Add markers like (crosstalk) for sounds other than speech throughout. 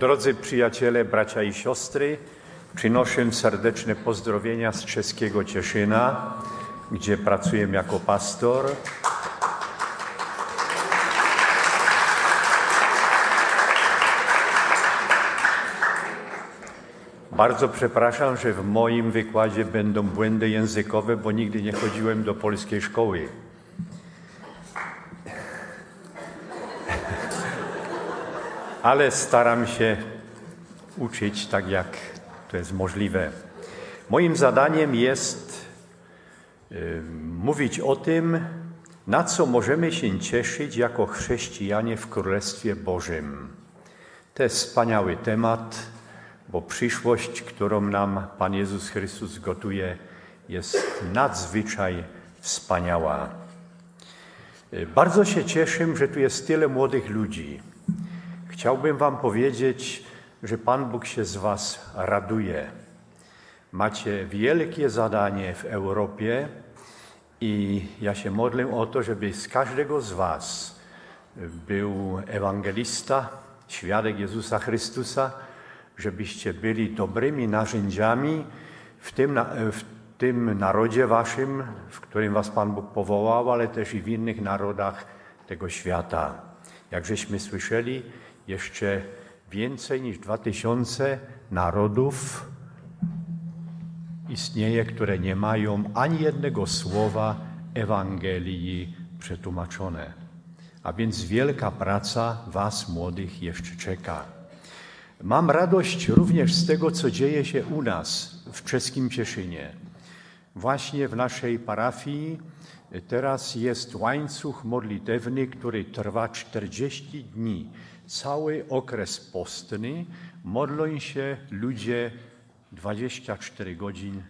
Drodzy przyjaciele, bracia i siostry, przynoszę serdeczne pozdrowienia z czeskiego Cieszyna, gdzie pracuję jako pastor. Bardzo przepraszam, że w moim wykładzie będą błędy językowe, bo nigdy nie chodziłem do polskiej szkoły. Ale staram się uczyć tak, jak to jest możliwe. Moim zadaniem jest y, mówić o tym, na co możemy się cieszyć jako chrześcijanie w Królestwie Bożym. To jest wspaniały temat bo przyszłość, którą nam Pan Jezus Chrystus gotuje, jest nadzwyczaj wspaniała. Bardzo się cieszę, że tu jest tyle młodych ludzi. Chciałbym Wam powiedzieć, że Pan Bóg się z Was raduje. Macie wielkie zadanie w Europie i ja się modlę o to, żeby z każdego z Was był ewangelista, świadek Jezusa Chrystusa, żebyście byli dobrymi narzędziami w tym, w tym narodzie waszym, w którym was Pan Bóg powołał, ale też i w innych narodach tego świata. Jak żeśmy słyszeli, jeszcze więcej niż dwa tysiące narodów istnieje, które nie mają ani jednego słowa Ewangelii przetłumaczone. A więc wielka praca was młodych jeszcze czeka. Mam radość również z tego, co dzieje się u nas w czeskim Cieszynie. Właśnie w naszej parafii teraz jest łańcuch modlitewny, który trwa 40 dni. Cały okres postny modlą się ludzie 24 godzin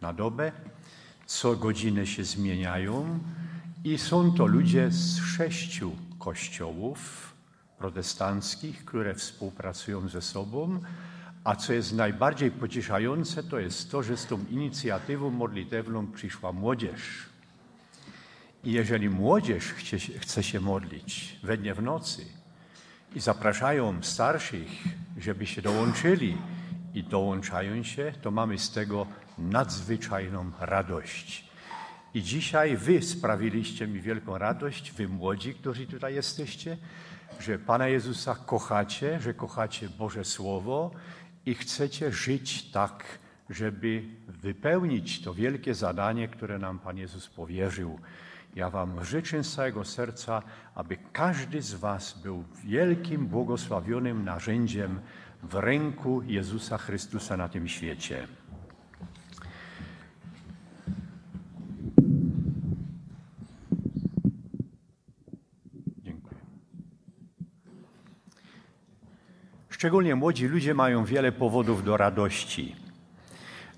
na dobę, co godziny się zmieniają i są to ludzie z sześciu kościołów protestanckich, które współpracują ze sobą. A co jest najbardziej pocieszające, to jest to, że z tą inicjatywą modlitewną przyszła młodzież. I jeżeli młodzież chce się modlić we dnie w nocy i zapraszają starszych, żeby się dołączyli i dołączają się, to mamy z tego nadzwyczajną radość. I dzisiaj wy sprawiliście mi wielką radość, wy młodzi, którzy tutaj jesteście, że Pana Jezusa kochacie, że kochacie Boże Słowo i chcecie żyć tak, żeby wypełnić to wielkie zadanie, które nam Pan Jezus powierzył. Ja Wam życzę z całego serca, aby każdy z Was był wielkim, błogosławionym narzędziem w ręku Jezusa Chrystusa na tym świecie. Szczególnie młodzi ludzie mają wiele powodów do radości.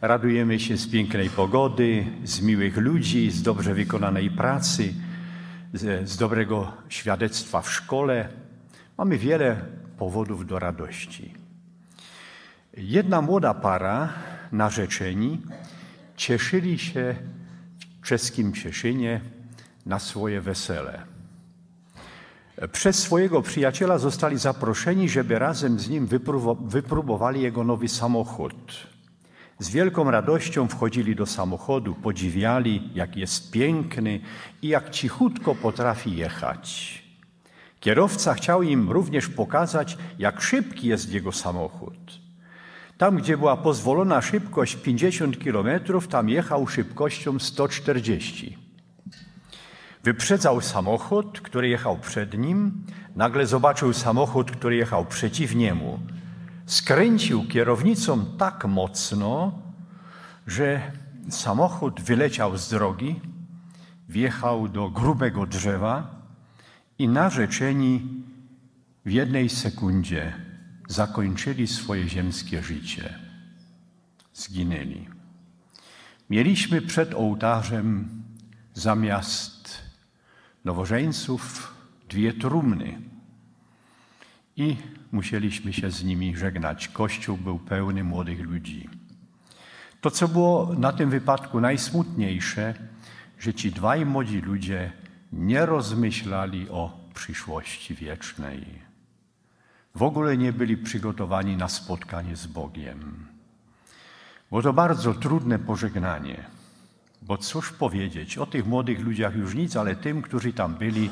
Radujemy się z pięknej pogody, z miłych ludzi, z dobrze wykonanej pracy, z, z dobrego świadectwa w szkole. Mamy wiele powodów do radości. Jedna młoda para, narzeczeni, cieszyli się w czeskim Cieszynie na swoje wesele. Przez swojego przyjaciela zostali zaproszeni, żeby razem z nim wypróbowali jego nowy samochód. Z wielką radością wchodzili do samochodu, podziwiali, jak jest piękny i jak cichutko potrafi jechać. Kierowca chciał im również pokazać, jak szybki jest jego samochód. Tam, gdzie była pozwolona szybkość 50 km, tam jechał szybkością 140 Wyprzedzał samochód, który jechał przed nim, nagle zobaczył samochód, który jechał przeciw niemu. Skręcił kierownicą tak mocno, że samochód wyleciał z drogi, wjechał do grubego drzewa i narzeczeni w jednej sekundzie zakończyli swoje ziemskie życie. Zginęli. Mieliśmy przed ołtarzem zamiast nowożeńców dwie trumny i musieliśmy się z nimi żegnać. Kościół był pełny młodych ludzi. To, co było na tym wypadku najsmutniejsze, że ci dwaj młodzi ludzie nie rozmyślali o przyszłości wiecznej. w ogóle nie byli przygotowani na spotkanie z Bogiem. Było to bardzo trudne pożegnanie, bo cóż powiedzieć, o tych młodych ludziach już nic, ale tym, którzy tam byli,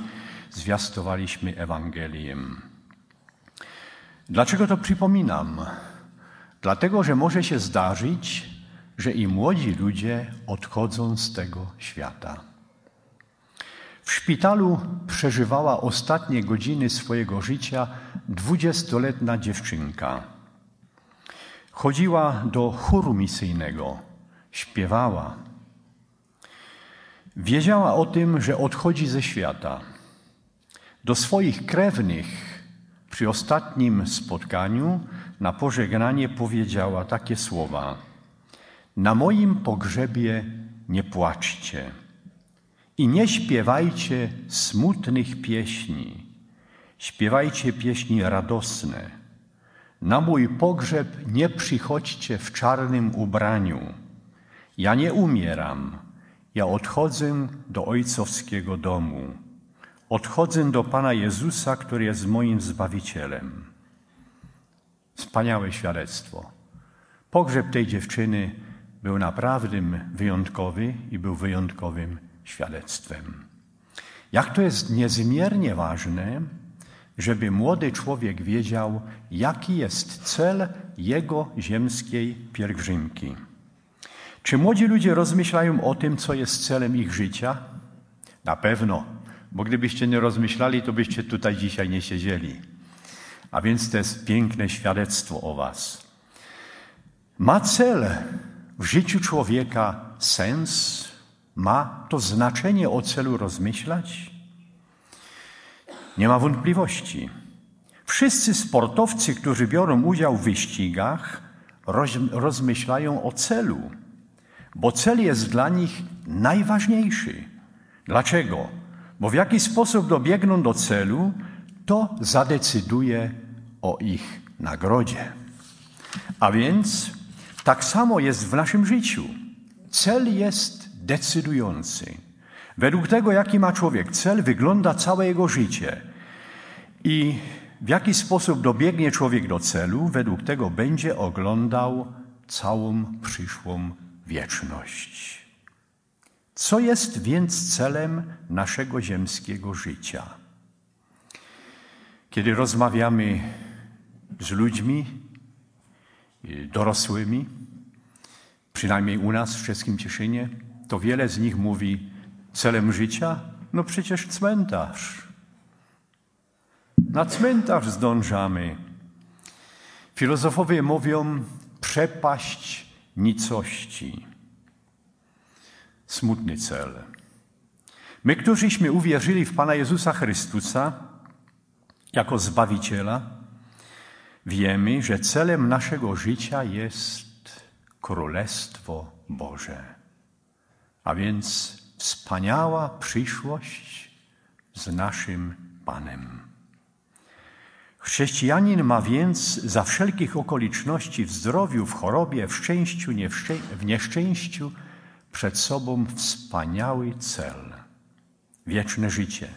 zwiastowaliśmy Ewangelię. Dlaczego to przypominam? Dlatego, że może się zdarzyć, że i młodzi ludzie odchodzą z tego świata. W szpitalu przeżywała ostatnie godziny swojego życia dwudziestoletnia dziewczynka. Chodziła do chóru misyjnego, śpiewała. Wiedziała o tym, że odchodzi ze świata. Do swoich krewnych przy ostatnim spotkaniu na pożegnanie powiedziała takie słowa: Na moim pogrzebie nie płaczcie i nie śpiewajcie smutnych pieśni, śpiewajcie pieśni radosne. Na mój pogrzeb nie przychodźcie w czarnym ubraniu. Ja nie umieram, ja odchodzę do ojcowskiego domu. Odchodzę do Pana Jezusa, który jest moim Zbawicielem. Wspaniałe świadectwo. Pogrzeb tej dziewczyny był naprawdę wyjątkowy i był wyjątkowym świadectwem. Jak to jest niezmiernie ważne, żeby młody człowiek wiedział, jaki jest cel jego ziemskiej pielgrzymki. Czy młodzi ludzie rozmyślają o tym, co jest celem ich życia? Na pewno, bo gdybyście nie rozmyślali, to byście tutaj dzisiaj nie siedzieli. A więc to jest piękne świadectwo o Was. Ma cel w życiu człowieka sens? Ma to znaczenie o celu rozmyślać? Nie ma wątpliwości. Wszyscy sportowcy, którzy biorą udział w wyścigach, rozmyślają o celu, bo cel jest dla nich najważniejszy. Dlaczego? Bo w jaki sposób dobiegną do celu, to zadecyduje o ich nagrodzie. A więc tak samo jest w naszym życiu. Cel jest decydujący. Według tego, jaki ma człowiek cel, wygląda całe jego życie. I w jaki sposób dobiegnie człowiek do celu, według tego będzie oglądał całą przyszłą wieczność. Co jest więc celem naszego ziemskiego życia? Kiedy rozmawiamy z ludźmi dorosłymi, przynajmniej u nas w Czeskim Cieszynie, to wiele z nich mówi celem życia, no przecież cmentarz. Na cmentarz zdążamy. Filozofowie mówią przepaść nicości. Smutny cel. My, którzyśmy uwierzyli w Pana Jezusa Chrystusa jako Zbawiciela, wiemy, że celem naszego życia jest Królestwo Boże. A więc wspaniała przyszłość z naszym Panem. Chrześcijanin ma więc za wszelkich okoliczności w zdrowiu, w chorobie, w szczęściu, w nieszczęściu przed sobą wspaniały cel wieczne życie,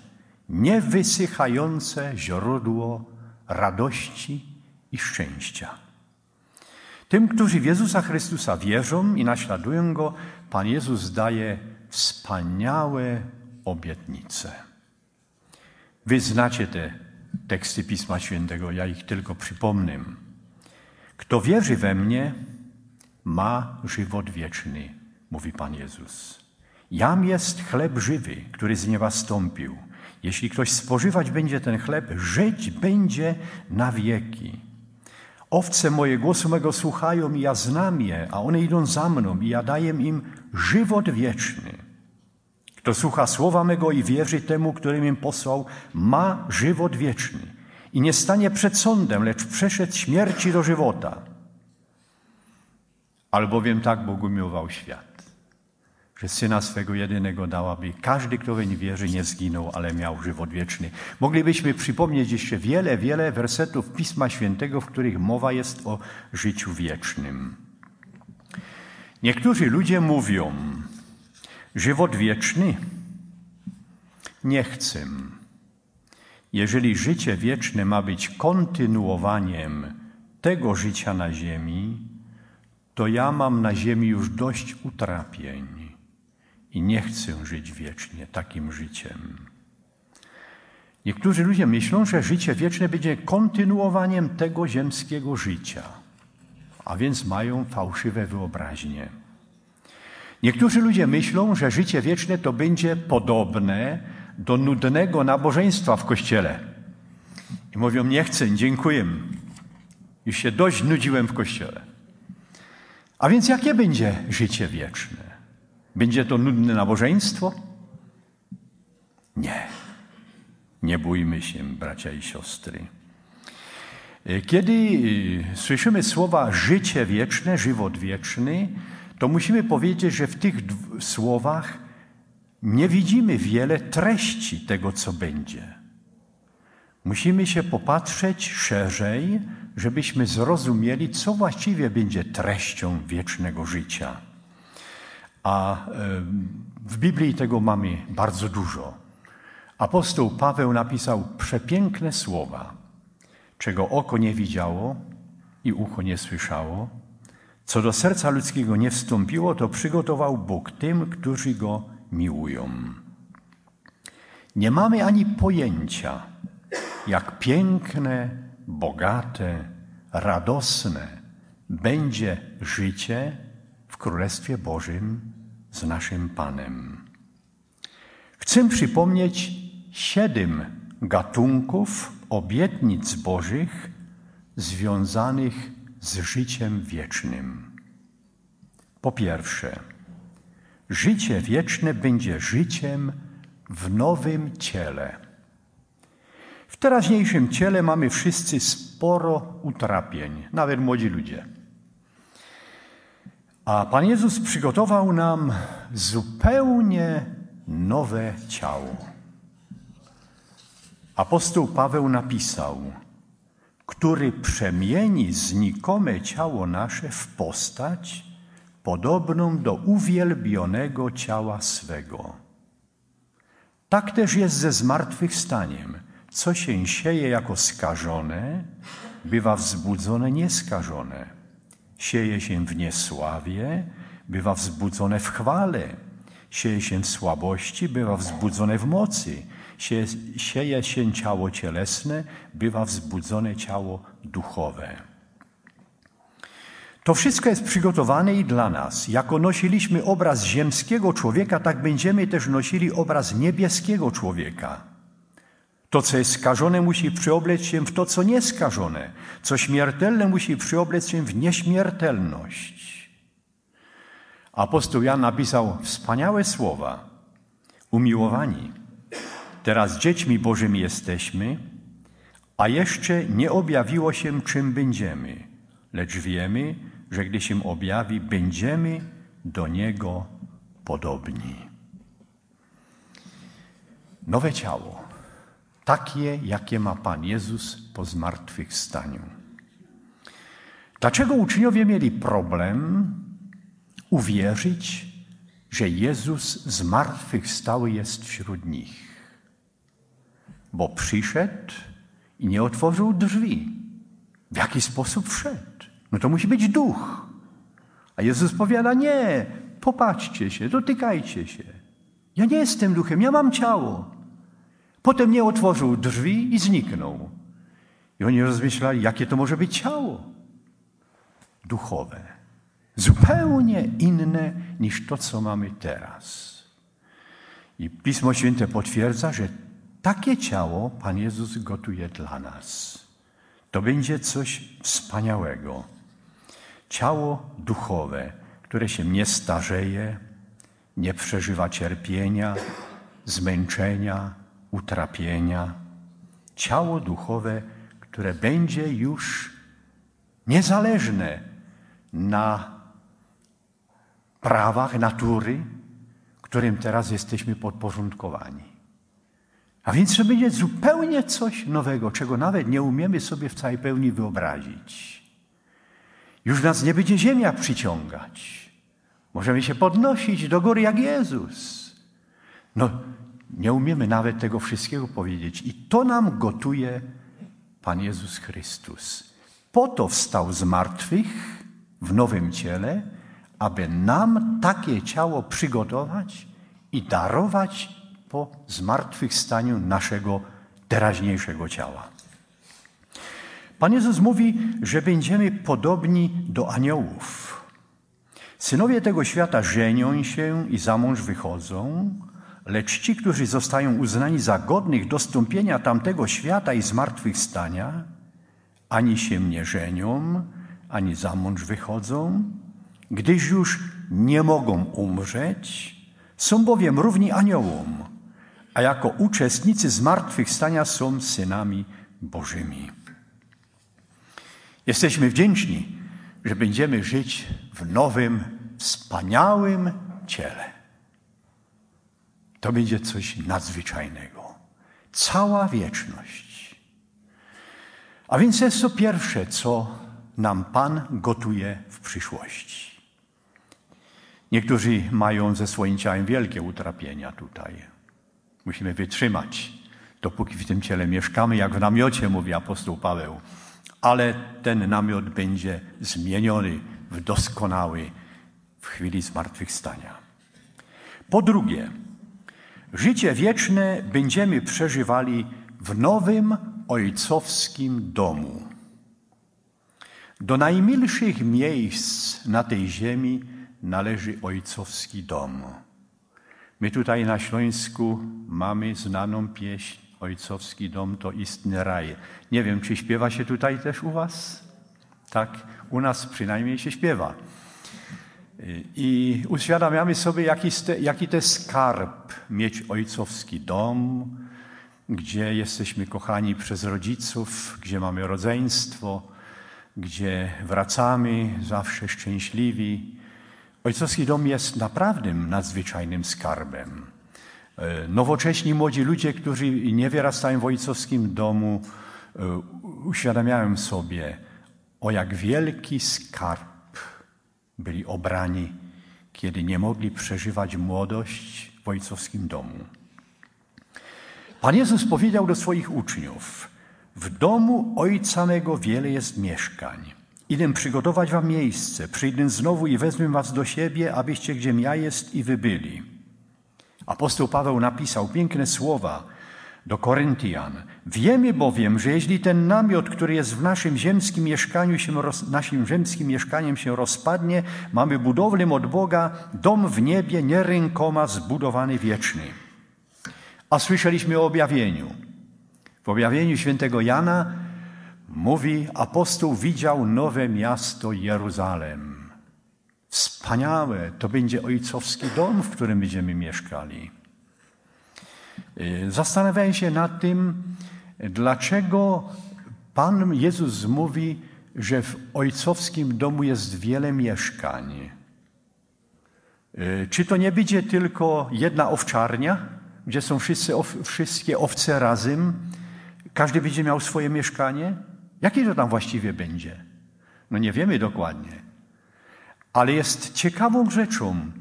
niewysychające źródło radości i szczęścia. Tym, którzy w Jezusa Chrystusa wierzą i naśladują Go, Pan Jezus daje wspaniałe obietnice. Wy znacie te teksty Pisma Świętego, ja ich tylko przypomnę. Kto wierzy we mnie, ma żywot wieczny, mówi Pan Jezus. Jam jest chleb żywy, który z nieba stąpił. Jeśli ktoś spożywać będzie ten chleb, żyć będzie na wieki. Owce moje głosu mego słuchają i ja znam je, a one idą za mną i ja daję im żywot wieczny. Kto słucha słowa mego i wierzy temu, który mnie posłał, ma żywot wieczny i nie stanie przed sądem, lecz przeszedł śmierci do żywota. Albowiem tak Bóg umiłował świat, że Syna swego jedynego dał, aby każdy, kto weń wierzy, nie zginął, ale miał żywot wieczny. Moglibyśmy przypomnieć jeszcze wiele, wiele wersetów Pisma Świętego, w których mowa jest o życiu wiecznym. Niektórzy ludzie mówią, Żywot wieczny nie chcę. Jeżeli życie wieczne ma być kontynuowaniem tego życia na ziemi, to ja mam na ziemi już dość utrapień i nie chcę żyć wiecznie takim życiem. Niektórzy ludzie myślą, że życie wieczne będzie kontynuowaniem tego ziemskiego życia, a więc mają fałszywe wyobraźnie. Niektórzy ludzie myślą, że życie wieczne to będzie podobne do nudnego nabożeństwa w kościele. I mówią: Nie chcę, dziękuję. Już się dość nudziłem w kościele. A więc jakie będzie życie wieczne? Będzie to nudne nabożeństwo? Nie. Nie bójmy się, bracia i siostry. Kiedy słyszymy słowa życie wieczne, żywot wieczny, to musimy powiedzieć, że w tych słowach nie widzimy wiele treści tego, co będzie. Musimy się popatrzeć szerzej, żebyśmy zrozumieli, co właściwie będzie treścią wiecznego życia. A w Biblii tego mamy bardzo dużo. Apostoł Paweł napisał przepiękne słowa, czego oko nie widziało i ucho nie słyszało, co do serca ludzkiego nie wstąpiło, to przygotował Bóg tym, którzy go miłują. Nie mamy ani pojęcia, jak piękne, bogate, radosne będzie życie w Królestwie Bożym z naszym Panem. Chcę przypomnieć siedem gatunków obietnic Bożych związanych z życiem wiecznym. Po pierwsze, życie wieczne będzie życiem w nowym ciele. W teraźniejszym ciele mamy wszyscy sporo utrapień, nawet młodzi ludzie. A Pan Jezus przygotował nam zupełnie nowe ciało. Apostoł Paweł napisał, który przemieni znikome ciało nasze w postać podobną do uwielbionego ciała swego. Tak też jest ze zmartwychwstaniem. Co się sieje jako skażone, bywa wzbudzone nieskażone. Sieje się w niesławie, bywa wzbudzone w chwale. Sieje się w słabości, bywa wzbudzone w mocy sieje się ciało cielesne, bywa wzbudzone ciało duchowe. To wszystko jest przygotowane i dla nas. Jako nosiliśmy obraz ziemskiego człowieka, tak będziemy też nosili obraz niebieskiego człowieka. To, co jest skażone, musi przyoblec się w to, co nieskażone. Co śmiertelne, musi przyoblec się w nieśmiertelność. Apostoł Jan napisał wspaniałe słowa. Umiłowani, Teraz dziećmi Bożymi jesteśmy, a jeszcze nie objawiło się, czym będziemy, lecz wiemy, że gdy się objawi, będziemy do Niego podobni. Nowe ciało, takie, jakie ma Pan Jezus po zmartwychwstaniu. Dlaczego uczniowie mieli problem uwierzyć, że Jezus zmartwychwstały jest wśród nich? bo przyszedł i nie otworzył drzwi. W jaki sposób wszedł? No to musi być duch. A Jezus powiada: Nie, popatrzcie się, dotykajcie się. Ja nie jestem duchem, ja mam ciało. Potem nie otworzył drzwi i zniknął. I oni rozmyślali, jakie to może być ciało duchowe. Zupełnie inne niż to, co mamy teraz. I Pismo Święte potwierdza, że takie ciało Pan Jezus gotuje dla nas. To będzie coś wspaniałego. Ciało duchowe, które się nie starzeje, nie przeżywa cierpienia, zmęczenia, utrapienia. Ciało duchowe, które będzie już niezależne na prawach natury, którym teraz jesteśmy podporządkowani. A więc to będzie zupełnie coś nowego, czego nawet nie umiemy sobie w całej pełni wyobrazić. Już nas nie będzie ziemia przyciągać. Możemy się podnosić do góry jak Jezus. No, Nie umiemy nawet tego wszystkiego powiedzieć. I to nam gotuje Pan Jezus Chrystus. Po to wstał z martwych w nowym ciele, aby nam takie ciało przygotować i darować po zmartwychwstaniu naszego teraźniejszego ciała. Pan Jezus mówi, że będziemy podobni do aniołów. Synowie tego świata żenią się i za mąż wychodzą, lecz ci, którzy zostają uznani za godnych dostąpienia tamtego świata i zmartwychwstania, ani się nie żenią, ani za mąż wychodzą, gdyż już nie mogą umrzeć, są bowiem równi aniołom, a jako uczestnicy zmartwychwstania są synami Bożymi. Jesteśmy wdzięczni, że będziemy żyć w nowym, wspaniałym ciele. To będzie coś nadzwyczajnego. Cała wieczność. A więc jest to pierwsze, co nam Pan gotuje w przyszłości. Niektórzy mają ze swoim ciałem wielkie utrapienia tutaj. Musimy wytrzymać, dopóki w tym ciele mieszkamy, jak w namiocie, mówi apostoł Paweł. Ale ten namiot będzie zmieniony w doskonały w chwili zmartwychwstania. Po drugie, życie wieczne będziemy przeżywali w nowym ojcowskim domu. Do najmilszych miejsc na tej ziemi należy ojcowski dom. My tutaj na Śląsku mamy znaną pieśń Ojcowski dom to istny raj. Nie wiem, czy śpiewa się tutaj też u was? Tak, u nas przynajmniej się śpiewa. I uświadamiamy sobie, jaki, jaki to skarb mieć ojcowski dom, gdzie jesteśmy kochani przez rodziców, gdzie mamy rodzeństwo, gdzie wracamy zawsze szczęśliwi. Ojcowski dom jest naprawdę nadzwyczajnym skarbem. E, nowocześni młodzi ludzie, którzy nie wyrastają w ojcowskim domu, e, uświadamiają sobie, o jak wielki skarb byli obrani, kiedy nie mogli przeżywać młodość w ojcowskim domu. Pan Jezus powiedział do swoich uczniów: W domu Ojca mego wiele jest mieszkań. Idę przygotować wam miejsce. Przyjdę znowu i wezmę was do siebie, abyście gdzie ja jest i wy byli. Apostoł Paweł napisał piękne słowa do Koryntian. Wiemy bowiem, że jeśli ten namiot, który jest w naszym ziemskim mieszkaniu się, naszym ziemskim mieszkaniem się rozpadnie, mamy budowlę od Boga, dom w niebie, nie zbudowany wieczny. A słyszeliśmy o objawieniu. W objawieniu świętego Jana mówi, apostoł widział nowe miasto Jeruzalem. Wspaniałe, to będzie ojcowski dom, w którym będziemy mieszkali. Y, zastanawiałem się nad tym, dlaczego Pan Jezus mówi, że w ojcowskim domu jest wiele mieszkań. Y, czy to nie będzie tylko jedna owczarnia, gdzie są wszyscy, wszystkie owce razem? Każdy będzie miał swoje mieszkanie? Jakie to tam właściwie będzie? No nie wiemy dokładnie. Ale jest ciekawą rzeczą,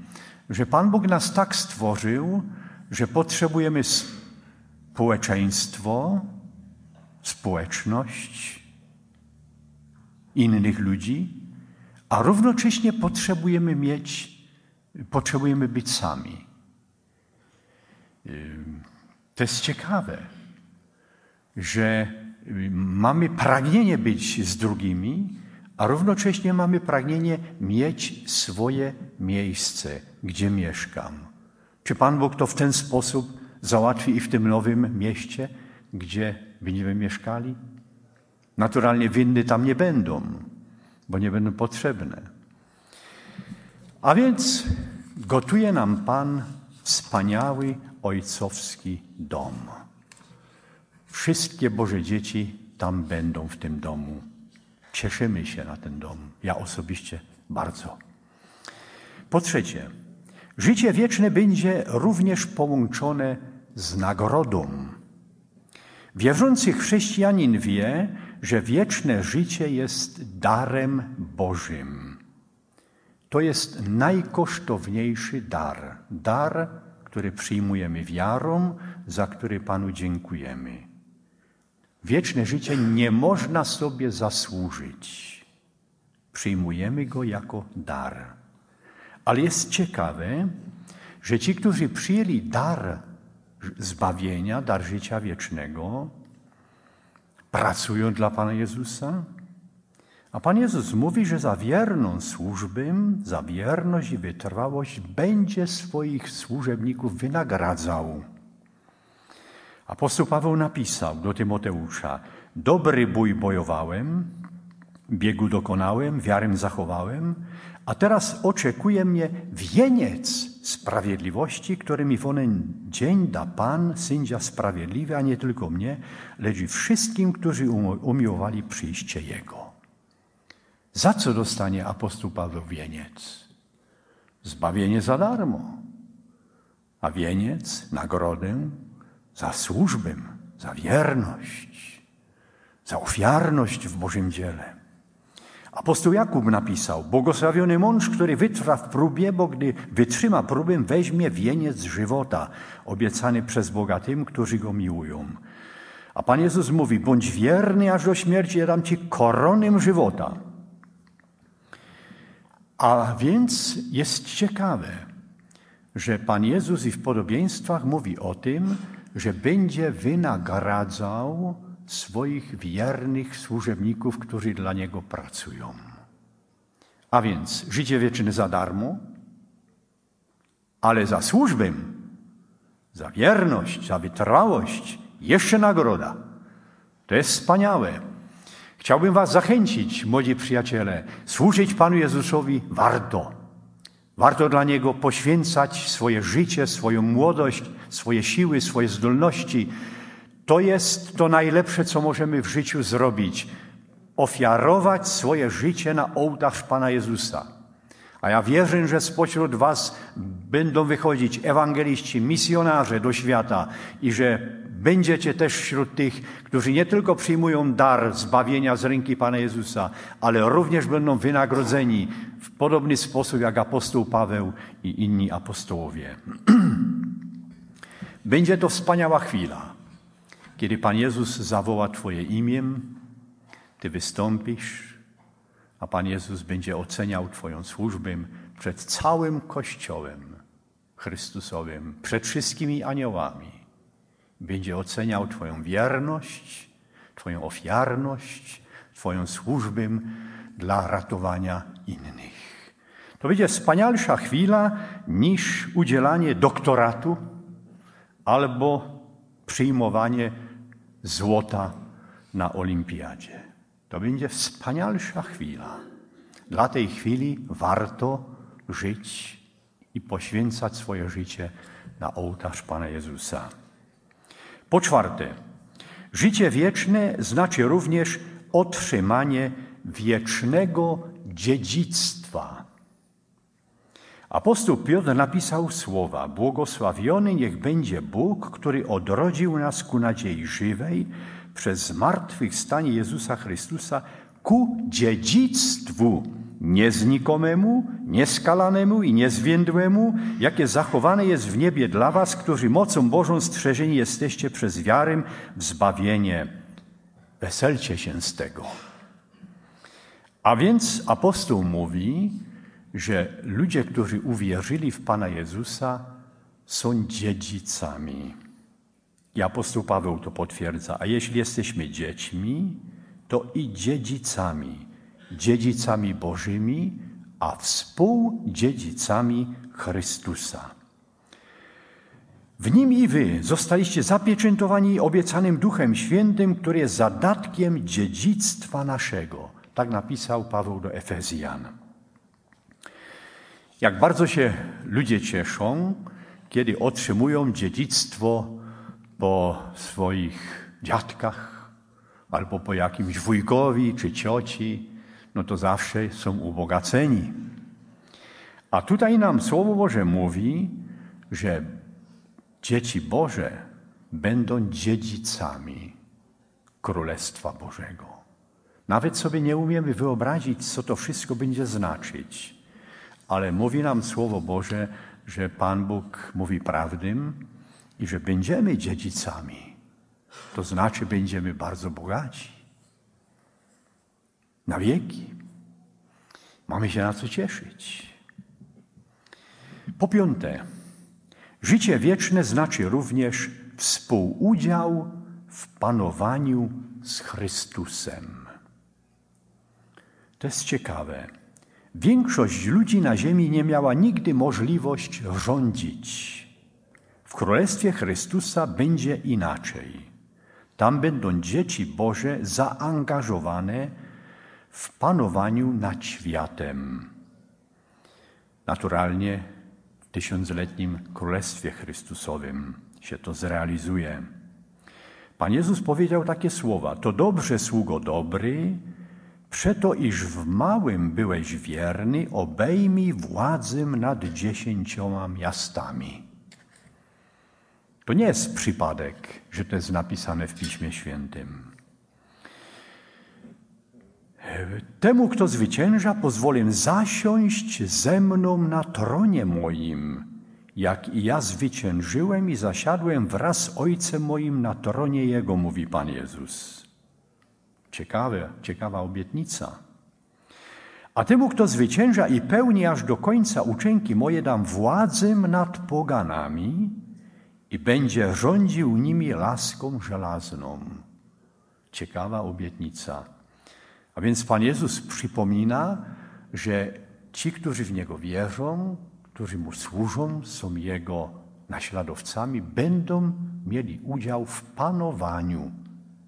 że Pan Bóg nas tak stworzył, że potrzebujemy społeczeństwo, społeczność innych ludzi, a równocześnie potrzebujemy mieć, potrzebujemy być sami. To jest ciekawe, że mamy pragnienie być z drugimi, a równocześnie mamy pragnienie mieć swoje miejsce, gdzie mieszkam. Czy Pan Bóg to w ten sposób załatwi i w tym nowym mieście, gdzie będziemy mieszkali? Naturalnie winny tam nie będą, bo nie będą potrzebne. A więc gotuje nam Pan wspaniały ojcowski dom. Wszystkie Boże dzieci tam będą w tym domu. Cieszymy się na ten dom. Ja osobiście bardzo. Po trzecie, życie wieczne będzie również połączone z nagrodą. Wierzący chrześcijanin wie, że wieczne życie jest darem Bożym. To jest najkosztowniejszy dar. Dar, który przyjmujemy wiarą, za który Panu dziękujemy. Wieczne życie nie można sobie zasłużyć. Przyjmujemy go jako dar. Ale jest ciekawe, że ci, którzy przyjęli dar zbawienia, dar życia wiecznego, pracują dla Pana Jezusa. A Pan Jezus mówi, że za wierną służbę, za wierność i wytrwałość będzie swoich służebników wynagradzał. Apostoł Paweł napisał do Tymoteusza: Dobry bój bojowałem, biegu dokonałem, wiarę zachowałem, a teraz oczekuje mnie wieniec sprawiedliwości, który mi w onen dzień da Pan, sędzia sprawiedliwy, a nie tylko mnie, lecz i wszystkim, którzy umiłowali przyjście Jego. Za co dostanie apostoł Paweł wieniec? Zbawienie za darmo, a wieniec, nagrodę za służbę, za wierność, za ofiarność w Bożym dziele. Apostoł Jakub napisał, błogosławiony mąż, który wytrwa w próbie, bo gdy wytrzyma próbę, weźmie wieniec żywota, obiecany przez Boga tym, którzy Go miłują. A Pan Jezus mówi, bądź wierny aż do śmierci, ja dam Ci koronę żywota. A więc jest ciekawe, że Pan Jezus i w podobieństwach mówi o tym, że będzie wynagradzał swoich wiernych służebników, którzy dla Niego pracują. A więc życie wieczne za darmo, ale za służbę, za wierność, za wytrwałość jeszcze nagroda. To jest wspaniałe. Chciałbym Was zachęcić, młodzi przyjaciele, służyć Panu Jezusowi warto. Warto dla Niego poświęcać swoje życie, swoją młodość, swoje siły, swoje zdolności, to jest to najlepsze, co możemy w życiu zrobić. Ofiarować swoje życie na ołtarz Pana Jezusa. A ja wierzę, że spośród Was będą wychodzić ewangeliści, misjonarze do świata i że będziecie też wśród tych, którzy nie tylko przyjmują dar zbawienia z ręki Pana Jezusa, ale również będą wynagrodzeni w podobny sposób jak apostoł Paweł i inni apostołowie. (clears throat) Będzie to wspaniała chwila. Kiedy Pan Jezus zawoła Twoje imię, Ty wystąpisz, a Pan Jezus będzie oceniał Twoją służbę przed całym Kościołem Chrystusowym, przed wszystkimi aniołami. Będzie oceniał Twoją wierność, Twoją ofiarność, Twoją służbę dla ratowania innych. To będzie wspanialsza chwila niż udzielanie doktoratu albo przyjmowanie złota na olimpiadzie. To będzie wspanialsza chwila. Dla tej chwili warto żyć i poświęcać swoje życie na ołtarz Pana Jezusa. Po czwarte, życie wieczne znaczy również otrzymanie wiecznego dziedzictwa. Apostoł Piotr napisał słowa: Błogosławiony niech będzie Bóg, który odrodził nas ku nadziei żywej przez zmartwychwstanie Jezusa Chrystusa ku dziedzictwu nieznikomemu, nieskalanemu i niezwiędłemu, jakie zachowane jest w niebie dla was, którzy mocą Bożą strzeżeni jesteście przez wiarę w zbawienie. Weselcie się z tego. A więc apostoł mówi, że ludzie, którzy uwierzyli w Pana Jezusa, są dziedzicami. I apostoł Paweł to potwierdza. A jeśli jesteśmy dziećmi, to i dziedzicami, dziedzicami Bożymi, a współdziedzicami Chrystusa. W nim i wy zostaliście zapieczętowani obiecanym Duchem Świętym, który jest zadatkiem dziedzictwa naszego. Tak napisał Paweł do Efezjan. Jak bardzo się ludzie cieszą, kiedy otrzymują dziedzictwo po swoich dziadkach albo po jakimś wujkowi czy cioci, no to zawsze są ubogaceni. A tutaj nam Słowo Boże mówi, że dzieci Boże będą dziedzicami Królestwa Bożego. Nawet sobie nie umiemy wyobrazić, co to wszystko będzie znaczyć ale mówi nam Słowo Boże, że Pan Bóg mówi prawdę, i że będziemy dziedzicami. To znaczy będziemy bardzo bogaci. Na wieki. Mamy się na co cieszyć. Po piąte, życie wieczne znaczy również współudział w panowaniu z Chrystusem. To jest ciekawe. Większość ludzi na ziemi nie miała nigdy możliwość rządzić. W Królestwie Chrystusa będzie inaczej. Tam będą dzieci Boże zaangażowane w panowaniu nad światem. Naturalnie w tysiącletnim Królestwie Chrystusowym się to zrealizuje. Pan Jezus powiedział takie słowa: To dobrze, sługo dobry, przeto iż w małym byłeś wierny, obejmij władzę nad dziesięcioma miastami. To nie jest przypadek, że to jest napisane w Piśmie Świętym. Temu, kto zwycięża, pozwolę zasiąść ze mną na tronie moim, jak i ja zwyciężyłem i zasiadłem wraz z Ojcem moim na tronie Jego, mówi Pan Jezus. Ciekawe, ciekawa obietnica. A temu, kto zwycięża i pełni aż do końca uczynki moje, dam władzę nad poganami i będzie rządził nimi laską żelazną. Ciekawa obietnica. A więc Pan Jezus przypomina, że ci, którzy w Niego wierzą, którzy Mu służą, są Jego naśladowcami, będą mieli udział w panowaniu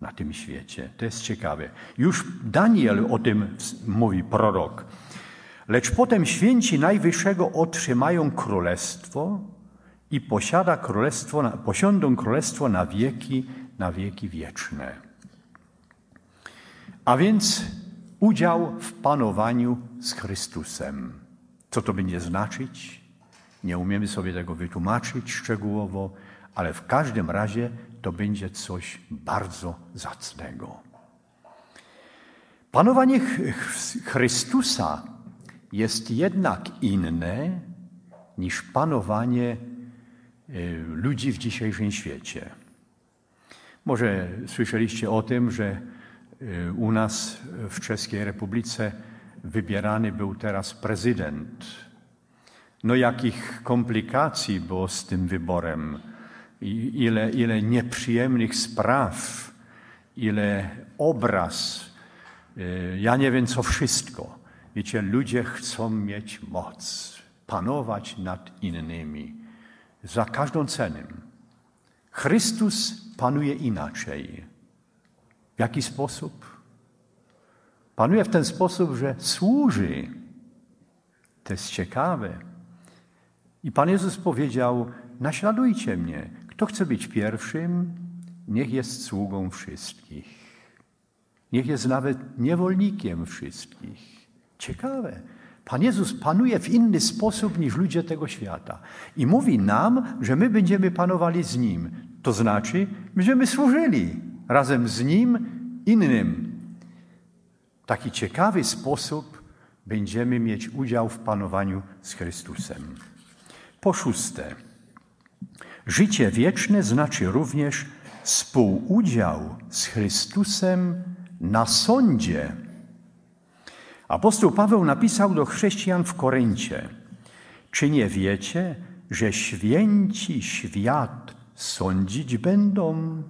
na tym świecie. To jest ciekawe. Już Daniel o tym mówi, prorok. Lecz potem święci Najwyższego otrzymają królestwo i posiada królestwo, posiądą królestwo na wieki, na wieki wieczne. A więc udział w panowaniu z Chrystusem. Co to będzie znaczyć? Nie umiemy sobie tego wytłumaczyć szczegółowo, ale w każdym razie to będzie coś bardzo zacnego. Panowanie Chrystusa jest jednak inne niż panowanie y, ludzi w dzisiejszym świecie. Może słyszeliście o tym, że y, u nas w Czeskiej Republice wybierany był teraz prezydent. No jakich komplikacji było z tym wyborem ile, ile nieprzyjemnych spraw, ile obraz, y, ja nie wiem co wszystko. Wiecie, ludzie chcą mieć moc, panować nad innymi za każdą cenę. Chrystus panuje inaczej. W jaki sposób? Panuje w ten sposób, że służy. To jest ciekawe. I Pan Jezus powiedział: Naśladujcie mnie. Kto chce być pierwszym, niech jest sługą wszystkich. Niech jest nawet niewolnikiem wszystkich. Ciekawe. Pan Jezus panuje w inny sposób niż ludzie tego świata. I mówi nam, że my będziemy panowali z Nim. To znaczy, będziemy służyli razem z Nim innym. W taki ciekawy sposób będziemy mieć udział w panowaniu z Chrystusem. Po szóste, Życie wieczne znaczy również współudział z Chrystusem na sądzie. Apostoł Paweł napisał do chrześcijan w Koryncie: Czy nie wiecie, że święci świat sądzić będą?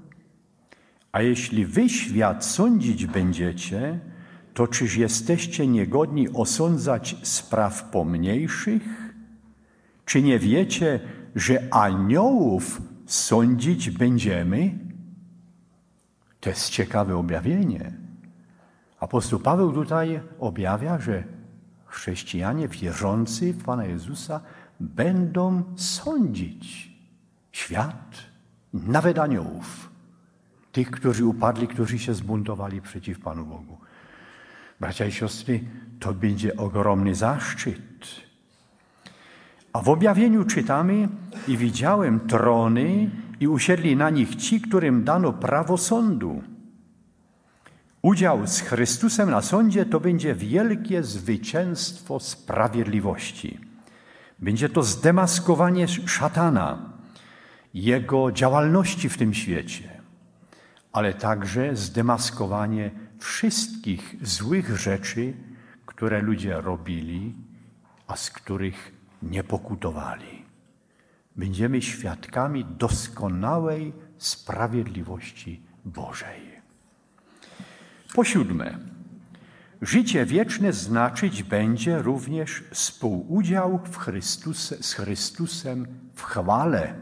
A jeśli wy świat sądzić będziecie, to czyż jesteście niegodni osądzać spraw pomniejszych? Czy nie wiecie, że aniołów sądzić będziemy? To jest ciekawe objawienie. Apostoł Paweł tutaj objawia, że chrześcijanie wierzący w Pana Jezusa będą sądzić świat, nawet aniołów, tych, którzy upadli, którzy się zbuntowali przeciw Panu Bogu. Bracia i siostry, to będzie ogromny zaszczyt a w objawieniu czytamy: I widziałem trony, i usiedli na nich ci, którym dano prawo sądu. Udział z Chrystusem na sądzie to będzie wielkie zwycięstwo sprawiedliwości. Będzie to zdemaskowanie szatana Jego działalności w tym świecie, ale także zdemaskowanie wszystkich złych rzeczy, które ludzie robili, a z których nie pokutowali. Będziemy świadkami doskonałej sprawiedliwości Bożej. Po siódme, życie wieczne znaczyć będzie również współudział w Chrystus, z Chrystusem w chwale.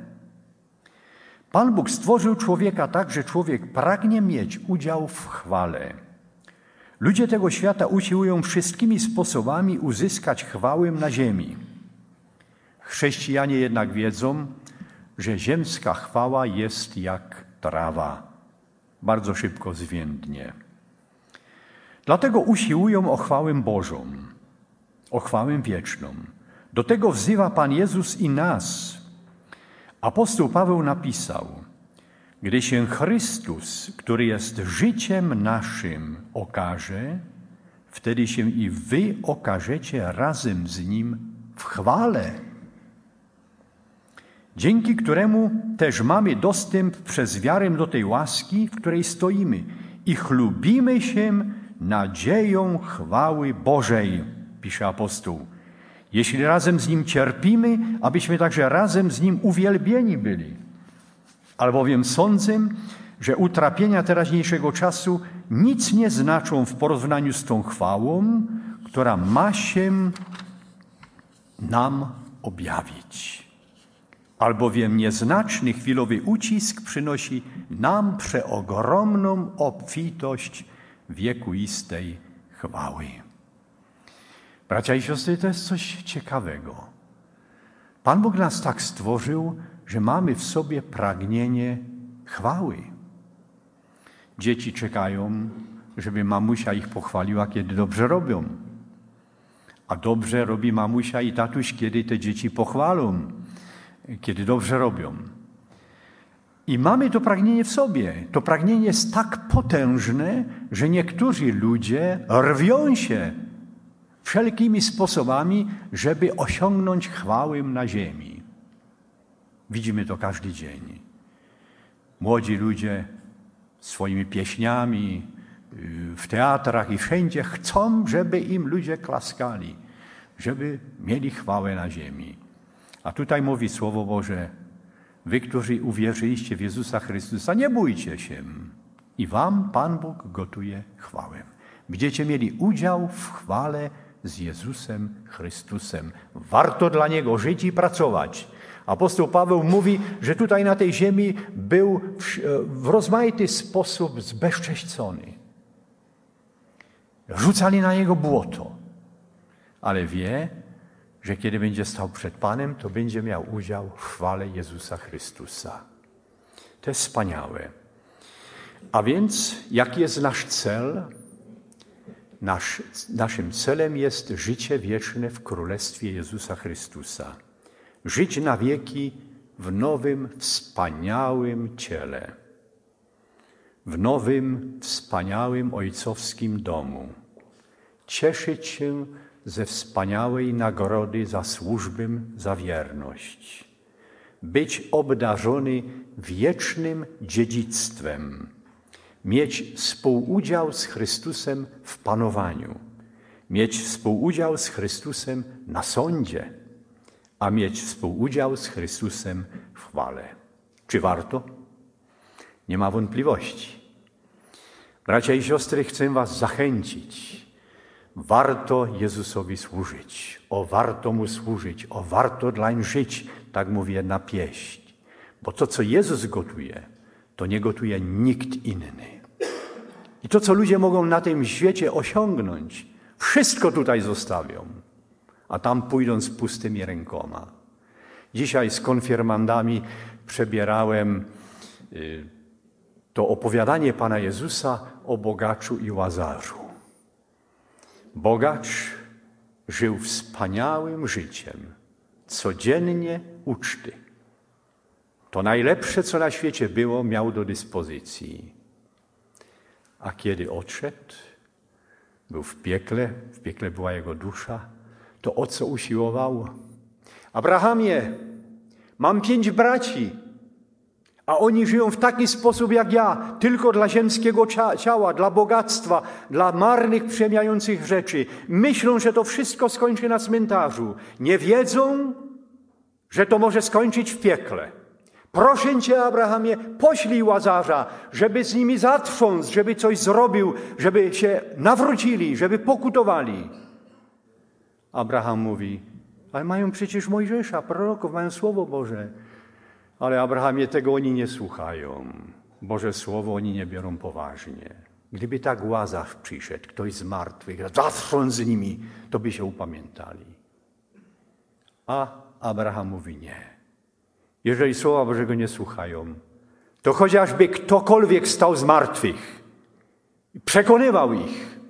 Pan Bóg stworzył człowieka tak, że człowiek pragnie mieć udział w chwale. Ludzie tego świata usiłują wszystkimi sposobami uzyskać chwałę na ziemi. Chrześcijanie jednak wiedzą, że ziemska chwała jest jak trawa, bardzo szybko zwiędnie. Dlatego usiłują o chwałę Bożą, o chwałę wieczną. Do tego wzywa Pan Jezus i nas. Apostoł Paweł napisał: Gdy się Chrystus, który jest życiem naszym, okaże, wtedy się i wy okażecie razem z nim w chwale dzięki któremu też mamy dostęp przez wiarę do tej łaski, w której stoimy i chlubimy się nadzieją chwały Bożej, pisze apostoł. Jeśli razem z Nim cierpimy, abyśmy także razem z Nim uwielbieni byli. Albowiem sądzę, że utrapienia teraźniejszego czasu nic nie znaczą w porównaniu z tą chwałą, która ma się nam objawić albowiem nieznaczny chwilowy ucisk przynosi nam przeogromną obfitość wiekuistej chwały. Bracia i siostry, to jest coś ciekawego. Pan Bóg nas tak stworzył, że mamy w sobie pragnienie chwały. Dzieci czekają, żeby mamusia ich pochwaliła, kiedy dobrze robią. A dobrze robi mamusia i tatuś, kiedy te dzieci pochwalą kiedy dobrze robią. I mamy to pragnienie w sobie. To pragnienie jest tak potężne, że niektórzy ludzie rwią się wszelkimi sposobami, żeby osiągnąć chwałę na ziemi. Widzimy to każdy dzień. Młodzi ludzie swoimi pieśniami w teatrach i wszędzie chcą, żeby im ludzie klaskali, żeby mieli chwałę na ziemi. A tutaj mówi Słowo Boże, wy, którzy uwierzyliście w Jezusa Chrystusa, nie bójcie się. I wam Pan Bóg gotuje chwałę. Będziecie mieli udział w chwale z Jezusem Chrystusem. Warto dla Niego żyć i pracować. Apostoł Paweł mówi, że tutaj na tej ziemi był w, w rozmaity sposób zbezcześcony. Rzucali na niego błoto, ale wie, że kiedy będzie stał przed Panem, to będzie miał udział w chwale Jezusa Chrystusa. To jest wspaniałe. A więc, jaki jest nasz cel? Nasz, naszym celem jest życie wieczne w Królestwie Jezusa Chrystusa. Żyć na wieki w nowym, wspaniałym ciele. W nowym, wspaniałym ojcowskim domu. Cieszyć się ze wspaniałej nagrody za służbę, za wierność. Być obdarzony wiecznym dziedzictwem, mieć współudział z Chrystusem w panowaniu, mieć współudział z Chrystusem na sądzie, a mieć współudział z Chrystusem w chwale. Czy warto? Nie ma wątpliwości. Bracia i siostry, chcę Was zachęcić Warto Jezusowi służyć, o warto Mu służyć, o warto dlań żyć, tak mówi jedna pieśń. Bo to, co Jezus gotuje, to nie gotuje nikt inny. I to, co ludzie mogą na tym świecie osiągnąć, wszystko tutaj zostawią, a tam pójdą z pustymi rękoma. Dzisiaj z konfirmandami przebierałem y, to opowiadanie Pana Jezusa o bogaczu i łazarzu. Bogacz żył wspaniałym życiem, codziennie uczty. To najlepsze, co na świecie było, miał do dyspozycji. A kiedy odszedł, był w piekle, w piekle była jego dusza, to o co usiłował? Abrahamie, mam pięć braci, A oni żyją w taki sposób jak ja, tylko dla ziemskiego ciała, dla bogactwa, dla marnych, przemiających rzeczy. Myślą, że to wszystko skończy na cmentarzu. Nie wiedzą, że to może skończyć w piekle. Proszę Cię, Abrahamie, poślij Łazarza, żeby z nimi zatrząsł, żeby coś zrobił, żeby się nawrócili, żeby pokutowali. Abraham mówi, ale mają przecież Mojżesza, proroków, mają Słowo Boże. Ale Abrahamie, tego oni nie słuchają. Boże Słowo oni nie biorą poważnie. Gdyby tak Łazarz przyszedł, ktoś z martwych, zatrząsł z nimi, to by się upamiętali. A Abraham mówi nie. Jeżeli Słowa Bożego nie słuchają, to chociażby ktokolwiek stał z martwych i przekonywał ich,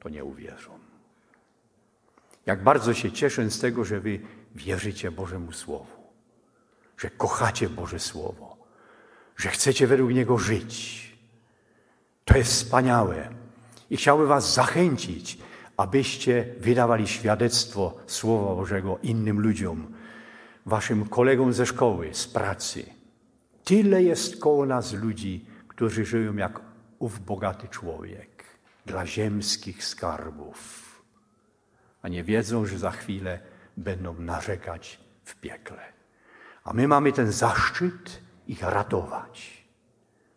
to nie uwierzą. Jak bardzo się cieszę z tego, że wy wierzycie Bożemu Słowu, że kochacie Boże Słowo, że chcecie według Niego żyć. To jest wspaniałe. I chciałbym Was zachęcić, abyście wydawali świadectwo Słowa Bożego innym ludziom, waszym kolegom ze szkoły, z pracy. Tyle jest koło nas ludzi, którzy żyją jak ów bogaty człowiek dla ziemskich skarbów, a nie wiedzą, że za chwilę będą narzekać w piekle. A my mamy ten zaszczyt ich ratować.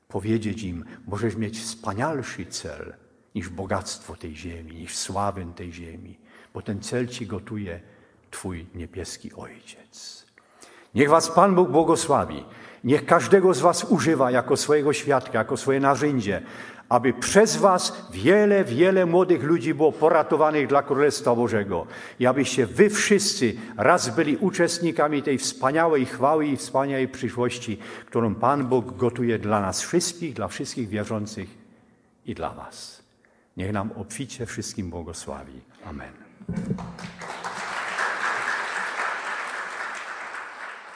Powiedzieć im, możesz mieć wspanialszy cel niż bogactwo tej ziemi, niż sławę tej ziemi, bo ten cel ci gotuje Twój niebieski Ojciec. Niech Was Pan Bóg błogosławi. Niech każdego z Was używa jako swojego świadka, jako swoje narzędzie, aby przez Was wiele, wiele młodych ludzi było poratowanych dla Królestwa Bożego i abyście Wy wszyscy raz byli uczestnikami tej wspaniałej chwały i wspaniałej przyszłości, którą Pan Bóg gotuje dla nas wszystkich, dla wszystkich wierzących i dla Was. Niech nam obficie wszystkim błogosławi. Amen.